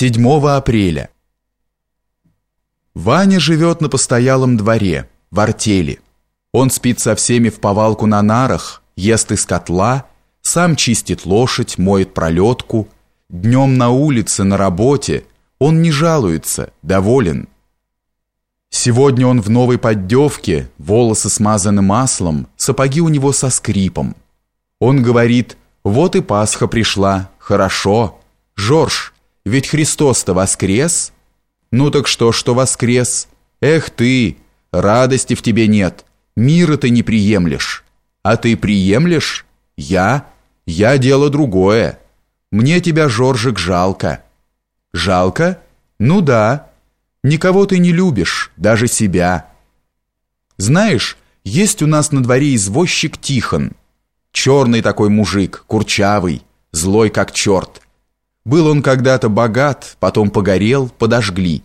7 апреля. Ваня живет на постоялом дворе, в артели. Он спит со всеми в повалку на нарах, ест из котла, сам чистит лошадь, моет пролетку. Днем на улице, на работе. Он не жалуется, доволен. Сегодня он в новой поддевке, волосы смазаны маслом, сапоги у него со скрипом. Он говорит, вот и Пасха пришла, хорошо. Жорж, ведь Христос-то воскрес. Ну так что, что воскрес? Эх ты, радости в тебе нет, мира ты не приемлешь. А ты приемлешь? Я? Я дело другое. Мне тебя, Жоржик, жалко. Жалко? Ну да. Никого ты не любишь, даже себя. Знаешь, есть у нас на дворе извозчик Тихон. Черный такой мужик, курчавый, злой как черт. Был он когда-то богат, потом погорел, подожгли.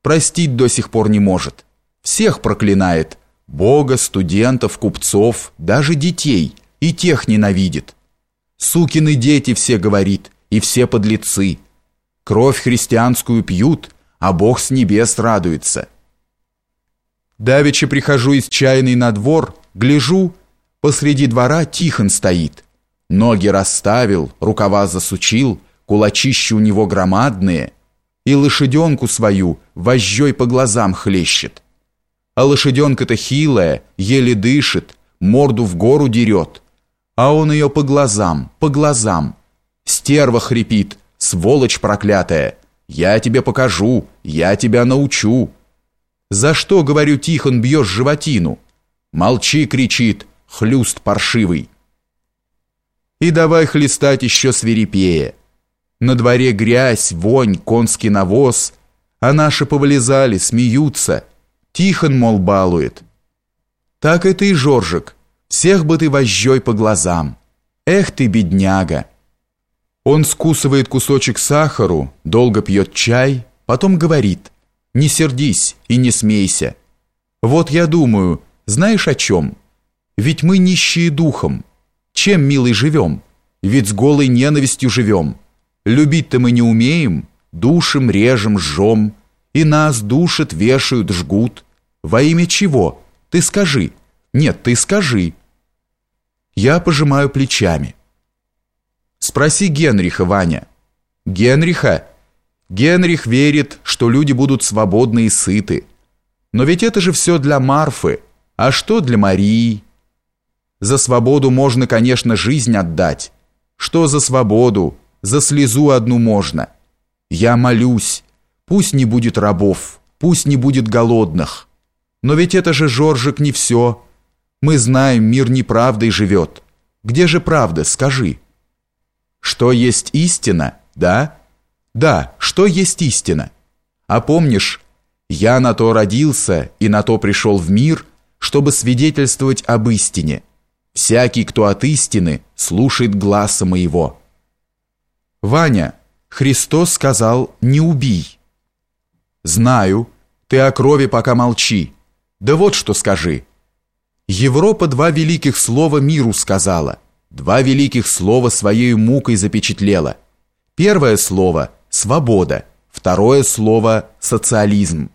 Простить до сих пор не может. Всех проклинает. Бога, студентов, купцов, даже детей. И тех ненавидит. Сукины дети все, говорит, и все подлецы. Кровь христианскую пьют, а Бог с небес радуется. Давеча прихожу из чайной на двор, гляжу, посреди двора Тихон стоит. Ноги расставил, рукава засучил, кулачища у него громадные, и лошаденку свою вожжой по глазам хлещет. А лошаденка-то хилая, еле дышит, морду в гору дерет, а он ее по глазам, по глазам. Стерва хрипит, сволочь проклятая, я тебе покажу, я тебя научу. За что, говорю, Тихон, бьешь животину? Молчи, кричит, хлюст паршивый. И давай хлестать еще свирепее. На дворе грязь, вонь, конский навоз, а наши повылезали, смеются. Тихон, мол, балует. Так и ты, Жоржик, всех бы ты вожжой по глазам. Эх ты, бедняга! Он скусывает кусочек сахару, долго пьет чай, потом говорит, не сердись и не смейся. Вот я думаю, знаешь о чем? Ведь мы нищие духом. Чем, милый, живем? Ведь с голой ненавистью живем. Любить-то мы не умеем, душим, режем, жжем, и нас душат, вешают, жгут. Во имя чего? Ты скажи. Нет, ты скажи. Я пожимаю плечами. Спроси Генриха, Ваня. Генриха? Генрих верит, что люди будут свободны и сыты. Но ведь это же все для Марфы. А что для Марии? За свободу можно, конечно, жизнь отдать. Что за свободу? За слезу одну можно. Я молюсь, пусть не будет рабов, пусть не будет голодных. Но ведь это же, Жоржик, не все. Мы знаем, мир неправдой живет. Где же правда, скажи? Что есть истина, да? Да, что есть истина? А помнишь, я на то родился и на то пришел в мир, чтобы свидетельствовать об истине. Всякий, кто от истины, слушает гласа моего». Ваня, Христос сказал «не убий». Знаю, ты о крови пока молчи. Да вот что скажи. Европа два великих слова миру сказала, два великих слова своей мукой запечатлела. Первое слово – свобода, второе слово – социализм.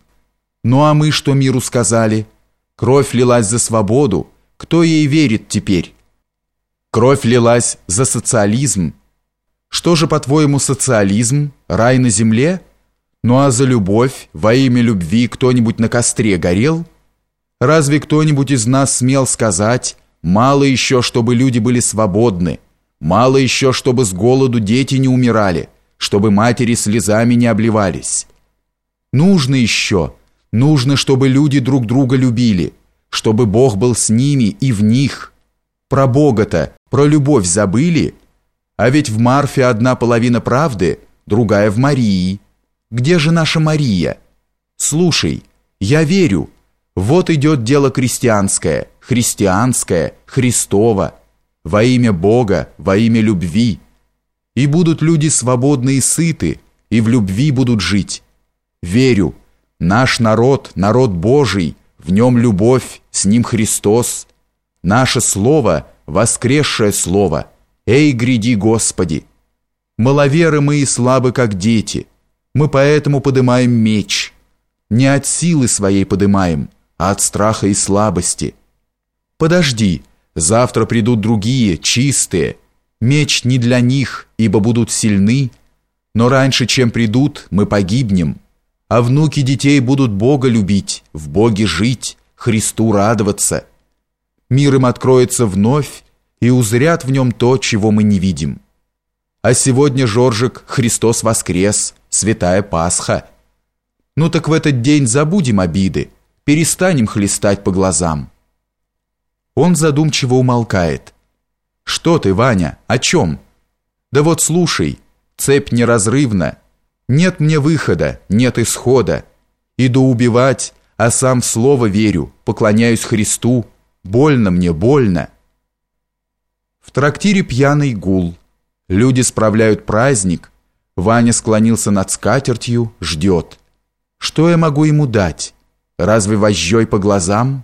Ну а мы что миру сказали? Кровь лилась за свободу, кто ей верит теперь? Кровь лилась за социализм, что же, по-твоему, социализм? Рай на земле? Ну а за любовь, во имя любви кто-нибудь на костре горел? Разве кто-нибудь из нас смел сказать, мало еще, чтобы люди были свободны, мало еще, чтобы с голоду дети не умирали, чтобы матери слезами не обливались? Нужно еще, нужно, чтобы люди друг друга любили, чтобы Бог был с ними и в них. Про Бога-то, про любовь забыли – а ведь в Марфе одна половина правды, другая в Марии. Где же наша Мария? Слушай, я верю. Вот идет дело крестьянское, христианское, Христово, во имя Бога, во имя любви. И будут люди свободны и сыты, и в любви будут жить. Верю, наш народ, народ Божий, в нем любовь, с ним Христос. Наше слово, воскресшее слово – Эй, гряди, Господи! Маловеры мы и слабы, как дети. Мы поэтому подымаем меч. Не от силы своей подымаем, а от страха и слабости. Подожди, завтра придут другие, чистые. Меч не для них, ибо будут сильны, но раньше, чем придут, мы погибнем, а внуки детей будут Бога любить, в Боге жить, Христу радоваться. Мир им откроется вновь, и узрят в нем то, чего мы не видим. А сегодня, Жоржик, Христос воскрес, святая Пасха. Ну так в этот день забудем обиды, перестанем хлестать по глазам. Он задумчиво умолкает. Что ты, Ваня, о чем? Да вот слушай, цепь неразрывна. Нет мне выхода, нет исхода. Иду убивать, а сам в слово верю, поклоняюсь Христу. Больно мне, больно. В трактире пьяный гул. Люди справляют праздник. Ваня склонился над скатертью, ждет. Что я могу ему дать? Разве вожжой по глазам?